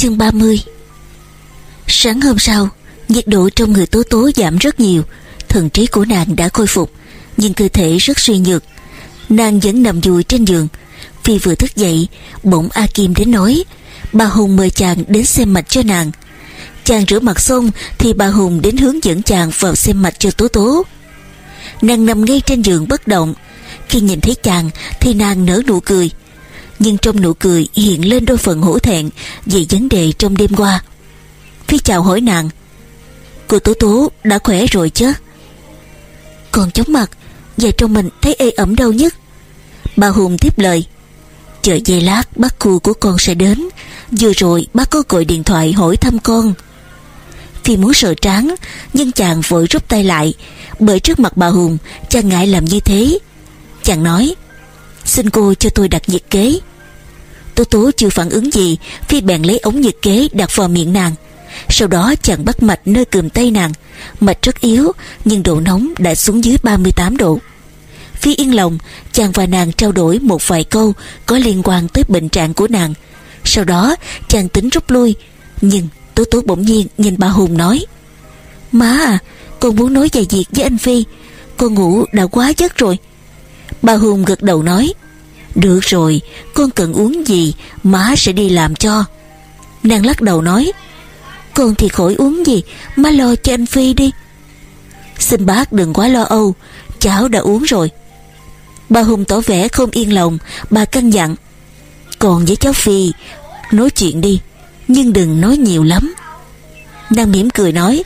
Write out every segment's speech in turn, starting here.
Chương 30 Sáng hôm sau, Nhiệt độ trong người tố tố giảm rất nhiều, Thần trí của nàng đã khôi phục, Nhưng cơ thể rất suy nhược. Nàng vẫn nằm dùi trên giường, Phi vừa thức dậy, Bỗng A Kim đến nói, Bà Hùng mời chàng đến xem mạch cho nàng. Chàng rửa mặt xong Thì bà Hùng đến hướng dẫn chàng vào xem mạch cho tố tố. Nàng nằm ngay trên giường bất động. Khi nhìn thấy chàng Thì nàng nở nụ cười. Nhưng trong nụ cười hiện lên đôi phần hổ thẹn Về vấn đề trong đêm qua. Phi chào hỏi nàng, Cô Tố Tố đã khỏe rồi chứ? Còn chóng mặt Và trong mình thấy ê ẩm đâu nhất. Bà Hùng tiếp lời Chờ giây lát bác khu của con sẽ đến, Vừa rồi bác có gọi điện thoại hỏi thăm con. Phi muốn sợ tráng, Nhưng chàng vội rút tay lại, Bởi trước mặt bà Hùng, Chàng ngại làm như thế. Chàng nói, Xin cô cho tôi đặt nhiệt kế. Tố tố chưa phản ứng gì, Phi bèn lấy ống nhiệt kế đặt vào miệng nàng. Sau đó chàng bắt mạch nơi cườm tay nàng. Mạch rất yếu, Nhưng độ nóng đã xuống dưới 38 độ. Phi yên lòng, Chàng và nàng trao đổi một vài câu Có liên quan tới bệnh trạng của nàng. Sau đó, chàng tính rút lui, Nhưng Tố Tố bỗng nhiên nhìn bà Hùng nói, Má à Con muốn nói vài việc với anh Phi. Con ngủ đã quá giấc rồi. Bà Hùng gật đầu nói được rồi, Con cần uống gì Má sẽ đi làm cho. Nàng lắc đầu nói, Con thì khỏi uống gì, Má lo cho anh Phi đi. Xin bác đừng quá lo âu, Cháu đã uống rồi. Bà Hùng tỏ vẻ không yên lòng, Bà căn dặn, Còn với cháu Phi, Nói chuyện đi, Nhưng đừng nói nhiều lắm. Nàng mỉm cười nói,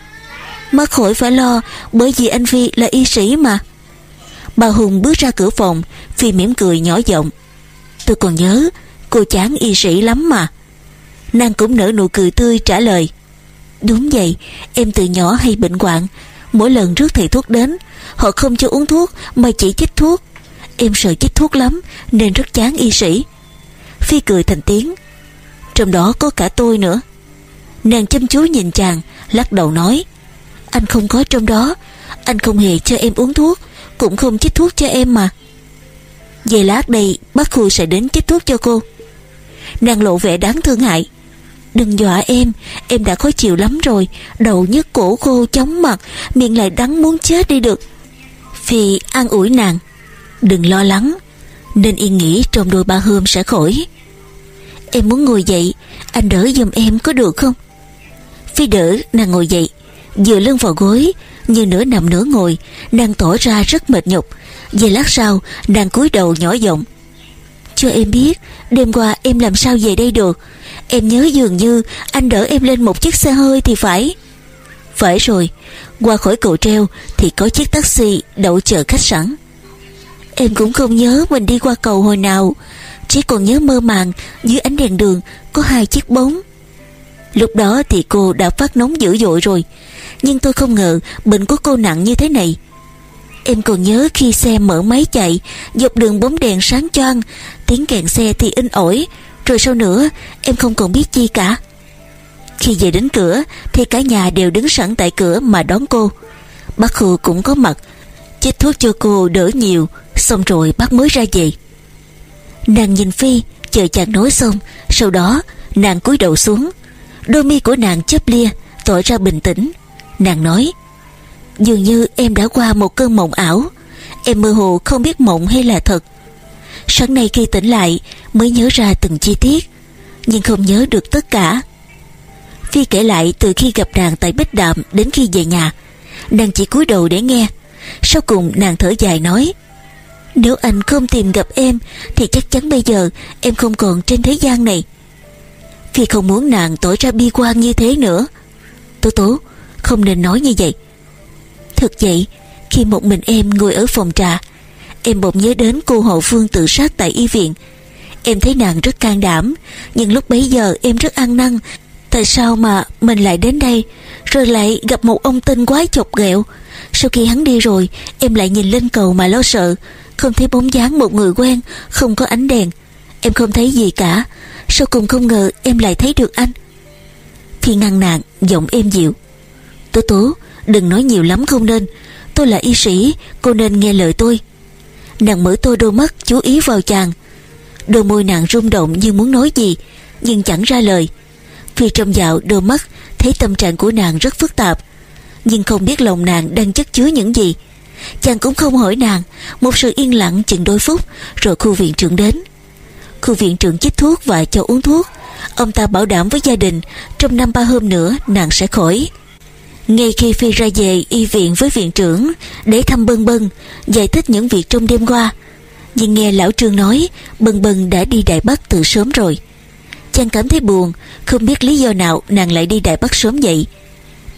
Má khỏi phải lo, Bởi vì anh Phi là y sĩ mà. Bà Hùng bước ra cửa phòng, Phi mỉm cười nhỏ giọng. Tôi còn nhớ, Cô chán y sĩ lắm mà. Nàng cũng nở nụ cười tươi trả lời. Đúng vậy, Em từ nhỏ hay bệnh hoạn, Mỗi lần rước thầy thuốc đến, Họ không cho uống thuốc Mà chỉ chích thuốc. Em sợ chích thuốc lắm, Nên rất chán y sĩ. Phi cười thành tiếng. Trong đó có cả tôi nữa. Nàng chăm chú nhìn chàng, Lắc đầu nói. Anh không có trong đó, Anh không hề cho em uống thuốc. Cũng không chích thuốc cho em mà. Về lát đây, bác khu sẽ đến chích thuốc cho cô. Nàng lộ vẻ đáng thương hại. Đừng dọa em Em đã khó chịu lắm rồi. Đầu nhức cổ khô, chóng mặt, Miệng lại đắng muốn chết đi được. Phi an ủi nàng. Đừng lo lắng, Nên yên nghĩ trong đôi ba hôm sẽ khỏi. Em muốn ngồi dậy, Anh đỡ giùm em có được không? Phi đỡ, nàng ngồi dậy. Dựa lưng vào gối, Như nửa nằm nửa ngồi, Nàng tỏ ra rất mệt nhọc. Về lát sau, nàng cúi đầu nhỏ giọng. Cho em biết, Đêm qua em làm sao về đây được? Em nhớ dường như anh đỡ em lên một chiếc xe hơi thì phải. Phải rồi, Qua khỏi cầu treo Thì có chiếc taxi đậu chờ khách sẵn Em cũng không nhớ mình đi qua cầu hồi nào, Chỉ còn nhớ mơ màng Dưới ánh đèn đường Có hai chiếc bóng. Lúc đó thì cô đã phát nóng dữ dội rồi. Nhưng tôi không ngờ Bệnh của cô nặng như thế này. Em còn nhớ khi xe mở máy chạy, Dọc đường bóng đèn sáng choang, Tiếng kèn xe thì in ỏi, Rồi sau nữa em không còn biết chi cả. Khi về đến cửa Thì cả nhà đều đứng sẵn tại cửa mà đón cô. Bác Khu cũng có mặt, Chích thuốc cho cô đỡ nhiều, Xong rồi bác mới ra về. Nàng nhìn Phi, Chờ chàng nói xong, Sau đó nàng cúi đầu xuống. Đôi mi của nàng chớp lia, Tỏ ra bình tĩnh. Nàng nói, Dường như em đã qua một cơn mộng ảo. Em mơ hồ không biết mộng hay là thật. Sáng nay khi tỉnh lại, Mới nhớ ra từng chi tiết, Nhưng không nhớ được tất cả. Phi kể lại từ khi gặp nàng tại Bích Đạm Đến khi về nhà, Nàng chỉ cúi đầu để nghe. Sau cùng nàng thở dài nói, Nếu anh không tìm gặp em, Thì chắc chắn bây giờ Em không còn trên thế gian này. Phi không muốn nàng tỏ ra bi quan như thế nữa. Tố tố không nên nói như vậy. Thực vậy, Khi một mình em ngồi ở phòng trà, Em bỗng nhớ đến cô hậu phương tự sát tại y viện. Em thấy nàng rất can đảm, Nhưng lúc bấy giờ em rất ăn năn, Tại sao mà mình lại đến đây, Rồi lại gặp một ông tên quái chọc ghẹo. Sau khi hắn đi rồi, Em lại nhìn lên cầu mà lo sợ, Không thấy bóng dáng một người quen, Không có ánh đèn. Em không thấy gì cả, Sau cùng không ngờ em lại thấy được anh. Thì ngăn nạn giọng em dịu. Tố tố, đừng nói nhiều lắm không nên. Tôi là y sĩ, Cô nên nghe lời tôi. Nàng mở tôi đôi mắt, chú ý vào chàng. Đôi môi nàng rung động như muốn nói gì, Nhưng chẳng ra lời. Phi trong dạo đôi mắt, Thấy tâm trạng của nàng rất phức tạp. Nhưng không biết lòng nàng đang chất chứa những gì. Chàng cũng không hỏi nàng, Một sự yên lặng chừng đôi phút, Rồi khu viện trưởng đến. Khu viện trưởng chích thuốc và cho uống thuốc. Ông ta bảo đảm với gia đình, Trong năm ba hôm nữa, nàng sẽ khỏi ngay khi Phi ra về, y viện với viện trưởng Để thăm Bân Bân, Giải thích những việc trong đêm qua. Nhưng nghe lão Trương nói, Bân Bân đã đi Đại Bắc từ sớm rồi. Chàng cảm thấy buồn, Không biết lý do nào nàng lại đi Đại Bắc sớm vậy.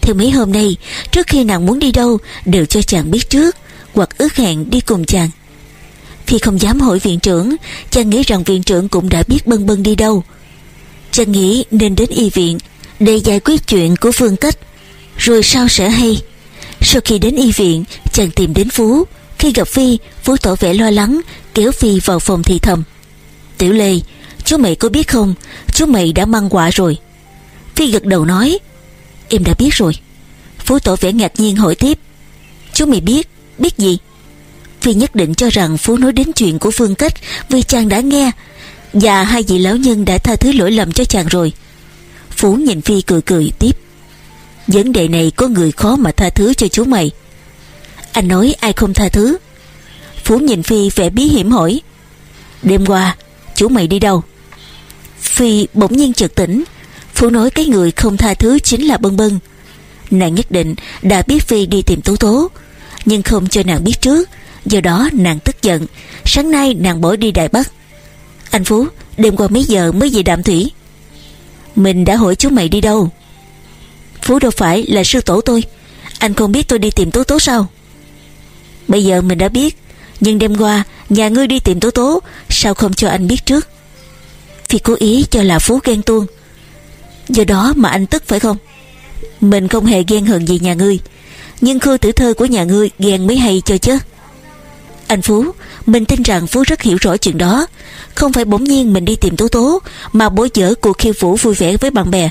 Theo mấy hôm nay, Trước khi nàng muốn đi đâu, Đều cho chàng biết trước, Hoặc ước hẹn đi cùng chàng. Phi không dám hỏi viện trưởng, Chàng nghĩ rằng viện trưởng cũng đã biết Bân Bân đi đâu. Chàng nghĩ nên đến y viện Để giải quyết chuyện của Phương Cách rồi sao sẽ hay? Sau khi đến y viện, Chàng tìm đến Phú. Khi gặp Phi, Phú tỏ vẻ lo lắng, Kéo Phi vào phòng thì thầm. Tiểu Lê, Chú mày có biết không? Chú mày đã mang quả rồi. Phi gật đầu nói, Em đã biết rồi. Phú tỏ vẻ ngạc nhiên hỏi tiếp, Chú mày biết Biết gì? Phi nhất định cho rằng Phú nói đến chuyện của Phương Cách, Vì chàng đã nghe. Và hai vị lão nhân đã tha thứ lỗi lầm cho chàng rồi. Phú nhìn Phi cười cười tiếp. Vấn đề này có người khó mà tha thứ cho chú mày. Anh nói ai không tha thứ? Phú nhìn Phi vẻ bí hiểm hỏi. Đêm qua, chú mày đi đâu? Phi bỗng nhiên chợt tỉnh. Phú nói cái người không tha thứ chính là Bân Bân. Nàng nhất định đã biết Phi đi tìm Tố Tố, Nhưng không cho nàng biết trước. Do đó nàng tức giận. Sáng nay nàng bỏ đi Đại Bắc. Anh Phú, đêm qua mấy giờ mới về Đạm Thủy? Mình đã hỏi chú mày đi đâu? Phú đâu phải là sư tổ tôi. Anh không biết tôi đi tìm Tố Tố sao? Bây giờ mình đã biết, Nhưng đêm qua Nhà ngươi đi tìm Tố Tố, Sao không cho anh biết trước? Phi cố ý cho là Phú ghen tuông. Do đó mà anh tức phải không? Mình không hề ghen hờn gì nhà ngươi, Nhưng khư tử thơ của nhà ngươi Ghen mới hay cho chứ? Anh Phú, Mình tin rằng Phú rất hiểu rõ chuyện đó. Không phải bỗng nhiên mình đi tìm Tố Tố, Mà bố dở cuộc khiêu vũ vui vẻ với bạn bè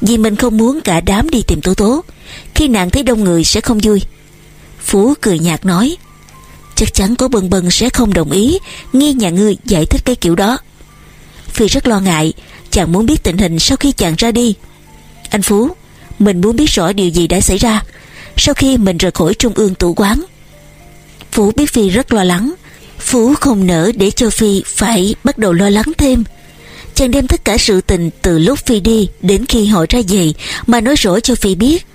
vì mình không muốn cả đám đi tìm Tố Tố. Khi nàng thấy đông người sẽ không vui. Phú cười nhạt nói, Chắc chắn có bần bần sẽ không đồng ý Nghe nhà ngươi giải thích cái kiểu đó. Phi rất lo ngại, Chàng muốn biết tình hình sau khi chàng ra đi. Anh Phú, Mình muốn biết rõ điều gì đã xảy ra Sau khi mình rời khỏi trung ương tủ quán. Phú biết Phi rất lo lắng. Phú không nỡ để cho Phi phải bắt đầu lo lắng thêm. Chàng đem tất cả sự tình từ lúc Phi đi đến khi họ ra về mà nói rõ cho Phi biết.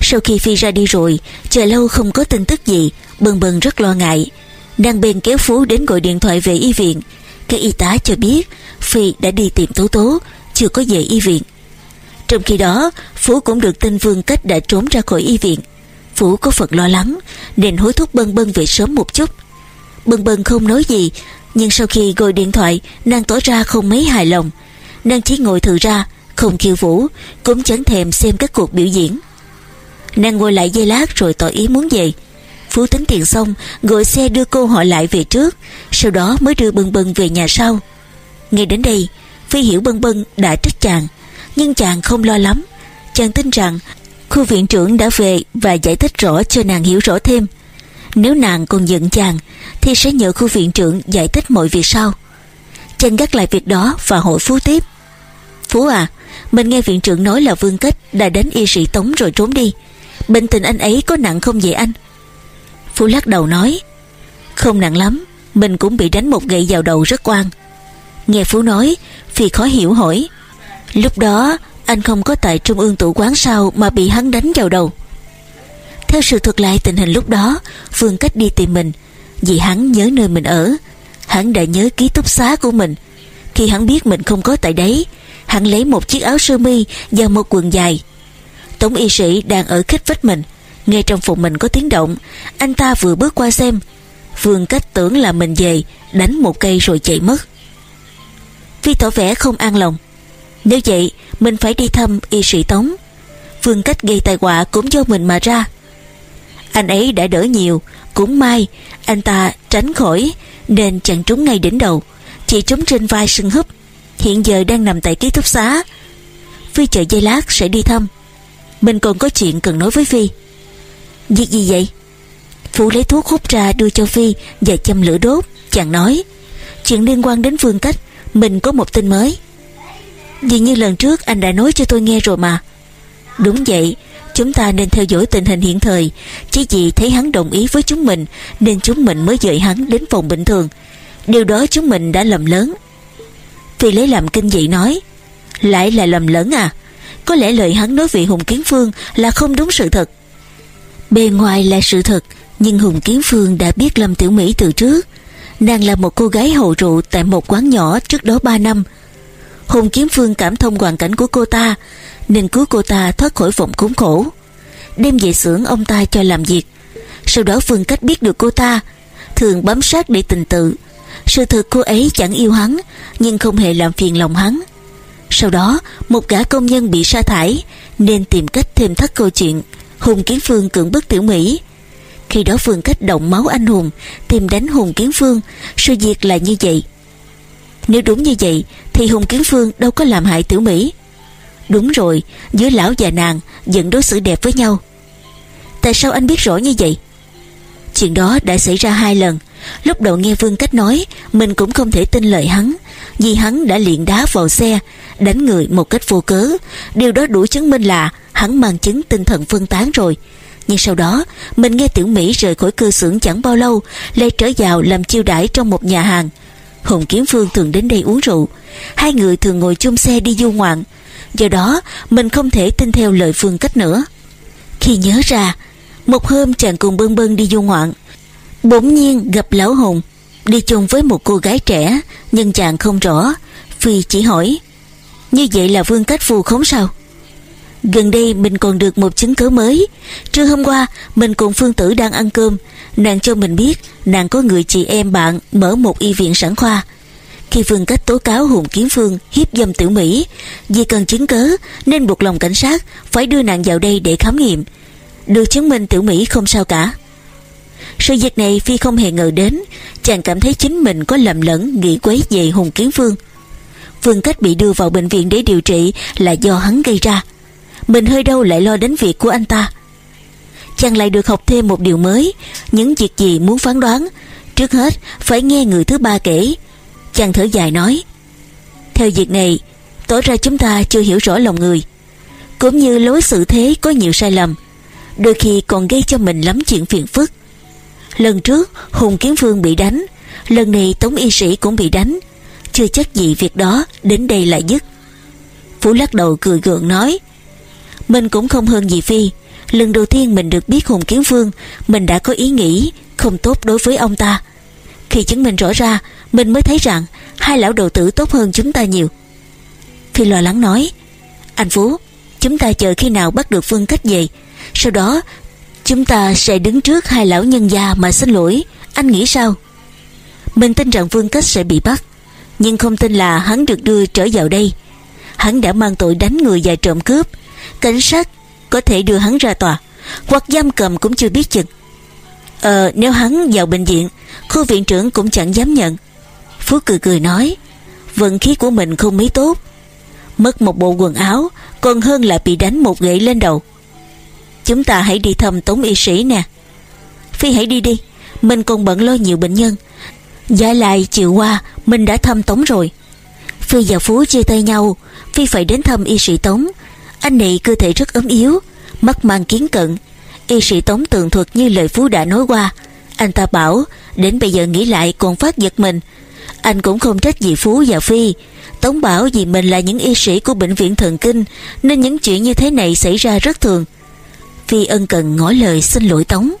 Sau khi Phi ra đi rồi, chờ lâu không có tin tức gì, bần bần rất lo ngại. Nàng bèn kéo Phú đến gọi điện thoại về y viện. Các y tá cho biết Phi đã đi tìm Tố Tố, chưa có về y viện. Trong khi đó, Phú cũng được tin Vương Cách đã trốn ra khỏi y viện. Phú có phần lo lắng, nên hối thúc bân bân về sớm một chút. Bân bân không nói gì nhưng sau khi gọi điện thoại, Nàng tỏ ra không mấy hài lòng. Nàng chỉ ngồi thử ra, Không khiêu vũ, Cũng chẳng thèm xem các cuộc biểu diễn. Nàng ngồi lại dây lát rồi tỏ ý muốn về. Phú tính tiền xong, Gọi xe đưa cô họ lại về trước, Sau đó mới đưa bân bân về nhà sau. Ngay đến đây, Phi hiểu bân bân đã trách chàng, Nhưng chàng không lo lắm. Chàng tin rằng, Khu viện trưởng đã về và giải thích rõ cho nàng hiểu rõ thêm nếu nàng còn giận chàng, Thì sẽ nhờ khu viện trưởng giải thích mọi việc sau. Chàng gác lại việc đó Và hỏi Phú tiếp. Phú à Mình nghe viện trưởng nói là Vương Kết Đã đánh y sĩ Tống rồi trốn đi. Bệnh tình anh ấy có nặng không vậy anh? Phú lắc đầu nói, Không nặng lắm, Mình cũng bị đánh một gậy vào đầu rất oan. Nghe Phú nói, Phi khó hiểu hỏi, Lúc đó anh không có tại trung ương tủ quán sao Mà bị hắn đánh vào đầu? Theo sự thuật lại tình hình lúc đó, Phương cách đi tìm mình, Vì hắn nhớ nơi mình ở. Hắn đã nhớ ký túc xá của mình. Khi hắn biết mình không có tại đấy, Hắn lấy một chiếc áo sơ mi Và một quần dài. Tống y sĩ đang ở khích vách mình. Nghe trong phòng mình có tiếng động. Anh ta vừa bước qua xem. Phương cách tưởng là mình về, Đánh một cây rồi chạy mất. Phi tỏ vẻ không an lòng. Nếu vậy, mình phải đi thăm y sĩ Tống. Phương cách gây tai họa cũng do mình mà ra anh ấy đã đỡ nhiều. Cũng may, anh ta tránh khỏi, Nên chẳng trúng ngay đỉnh đầu. Chỉ trúng trên vai sưng húp. Hiện giờ đang nằm tại ký túc xá. Phi chờ giây lát sẽ đi thăm. Mình còn có chuyện cần nói với Phi. Việc gì vậy? Phụ lấy thuốc hút ra đưa cho Phi Và châm lửa đốt. Chàng nói, Chuyện liên quan đến phương cách, Mình có một tin mới. Vì như lần trước anh đã nói cho tôi nghe rồi mà. Đúng vậy Chúng ta nên theo dõi tình hình hiện thời. Chỉ vì thấy hắn đồng ý với chúng mình, Nên chúng mình mới dời hắn đến phòng bình thường. Điều đó chúng mình đã lầm lớn. Phi lấy làm kinh dị nói, Lại là lầm lớn à? Có lẽ lời hắn nói về Hùng Kiến Phương Là không đúng sự thật. Bề ngoài là sự thật, Nhưng Hùng Kiến Phương đã biết Lâm Tiểu Mỹ từ trước. Nàng là một cô gái hậu rượu Tại một quán nhỏ trước đó 3 năm. Hùng Kiếm Phương cảm thông hoàn cảnh của cô ta, Nên cứu cô ta thoát khỏi vòng khốn khổ. Đem về xưởng ông ta cho làm việc. Sau đó Phương Cách biết được cô ta, Thường bám sát để tình tự. Sự thật cô ấy chẳng yêu hắn, Nhưng không hề làm phiền lòng hắn. Sau đó, một gã công nhân bị sa thải, Nên tìm cách thêm thắt câu chuyện. Hùng Kiến Phương cưỡng bức Tiểu Mỹ Khi đó Phương Cách động máu anh hùng, Tìm đánh Hùng Kiến Phương, Sự việc là như vậy. Nếu đúng như vậy thì Hùng Kiến Phương đâu có làm hại Tiểu Mỹ. Đúng rồi, Giữa lão và nàng vẫn đối xử đẹp với nhau. Tại sao anh biết rõ như vậy? Chuyện đó đã xảy ra hai lần. Lúc đầu nghe Vương Cách nói, Mình cũng không thể tin lời hắn, Vì hắn đã luyện đá vào xe, Đánh người một cách vô cớ. Điều đó đủ chứng minh là Hắn mang chứng tinh thần phân tán rồi. Nhưng sau đó, Mình nghe Tiểu Mỹ rời khỏi cơ xưởng chẳng bao lâu, Lại trở vào làm chiêu đãi trong một nhà hàng. Hùng Kiếm Phương thường đến đây uống rượu. Hai người thường ngồi chung xe đi du ngoạn. Do đó, mình không thể tin theo lời Phương Cách nữa. Khi nhớ ra, Một hôm chàng cùng bưng bưng đi du ngoạn. Bỗng nhiên gặp lão Hùng, Đi chung với một cô gái trẻ, Nhưng chàng không rõ, Phi chỉ hỏi, Như vậy là Vương Cách phù khống sao? Gần đây mình còn được một chứng cứ mới. Trưa hôm qua, Mình cùng Phương Tử đang ăn cơm. Nàng cho mình biết, Nàng có người chị em bạn Mở một y viện sản khoa. Khi Phương Cách tố cáo Hùng Kiếm Phương Hiếp dâm tiểu Mỹ, Vì cần chứng cớ Nên buộc lòng cảnh sát Phải đưa nàng vào đây để khám nghiệm. Được chứng minh tiểu Mỹ không sao cả. Sự việc này Phi không hề ngờ đến, Chàng cảm thấy chính mình có lầm lẫn, Nghĩ quấy về Hùng Kiến Phương. Phương Cách bị đưa vào bệnh viện để điều trị Là do hắn gây ra. Mình hơi đâu lại lo đến việc của anh ta. Chàng lại được học thêm một điều mới. Những việc gì muốn phán đoán, Trước hết phải nghe người thứ ba kể. Chàng thở dài nói, Theo việc này tối ra chúng ta chưa hiểu rõ lòng người. Cũng như lối xử thế có nhiều sai lầm, Đôi khi còn gây cho mình lắm chuyện phiền phức. Lần trước, Hùng Kiến Phương bị đánh, Lần này Tống Y Sĩ cũng bị đánh. Chưa chắc gì việc đó đến đây lại dứt. Phú lắc đầu cười gượng nói mình cũng không hơn gì Phi. Lần đầu tiên mình được biết Hùng Kiến Phương Mình đã có ý nghĩ Không tốt đối với ông ta. Khi chứng minh rõ ra, Mình mới thấy rằng Hai lão đầu tử tốt hơn chúng ta nhiều. Phi lo lắng nói, Anh Phú, Chúng ta chờ khi nào bắt được Phương cách về? Sau đó, Chúng ta sẽ đứng trước hai lão nhân gia mà xin lỗi. Anh nghĩ sao? Mình tin rằng Vương Cách sẽ bị bắt, Nhưng không tin là hắn được đưa trở vào đây. Hắn đã mang tội đánh người và trộm cướp. Cảnh sát có thể đưa hắn ra tòa. Hoặc giam cầm cũng chưa biết chừng. Ờ nếu hắn vào bệnh viện, Khu viện trưởng cũng chẳng dám nhận. Phú cười cười nói, Vận khí của mình không mấy tốt. Mất một bộ quần áo, Còn hơn là bị đánh một gậy lên đầu. Chúng ta hãy đi thăm tống y sĩ nè. Phi hãy đi đi, Mình còn bận lo nhiều bệnh nhân. Giả lại chiều qua, Mình đã thăm tống rồi. Phi và Phú chia tay nhau, Phi phải đến thăm y sĩ tống. Anh này cơ thể rất ấm yếu, Mắt mang kiến cận. Y sĩ tống tường thuật như lời Phú đã nói qua. Anh ta bảo, Đến bây giờ nghĩ lại còn phát giật mình. Anh cũng không trách gì Phú và Phi. Tống bảo vì mình là những y sĩ của bệnh viện thần kinh, Nên những chuyện như thế này xảy ra rất thường. Phi ân cần ngỏ lời xin lỗi Tống.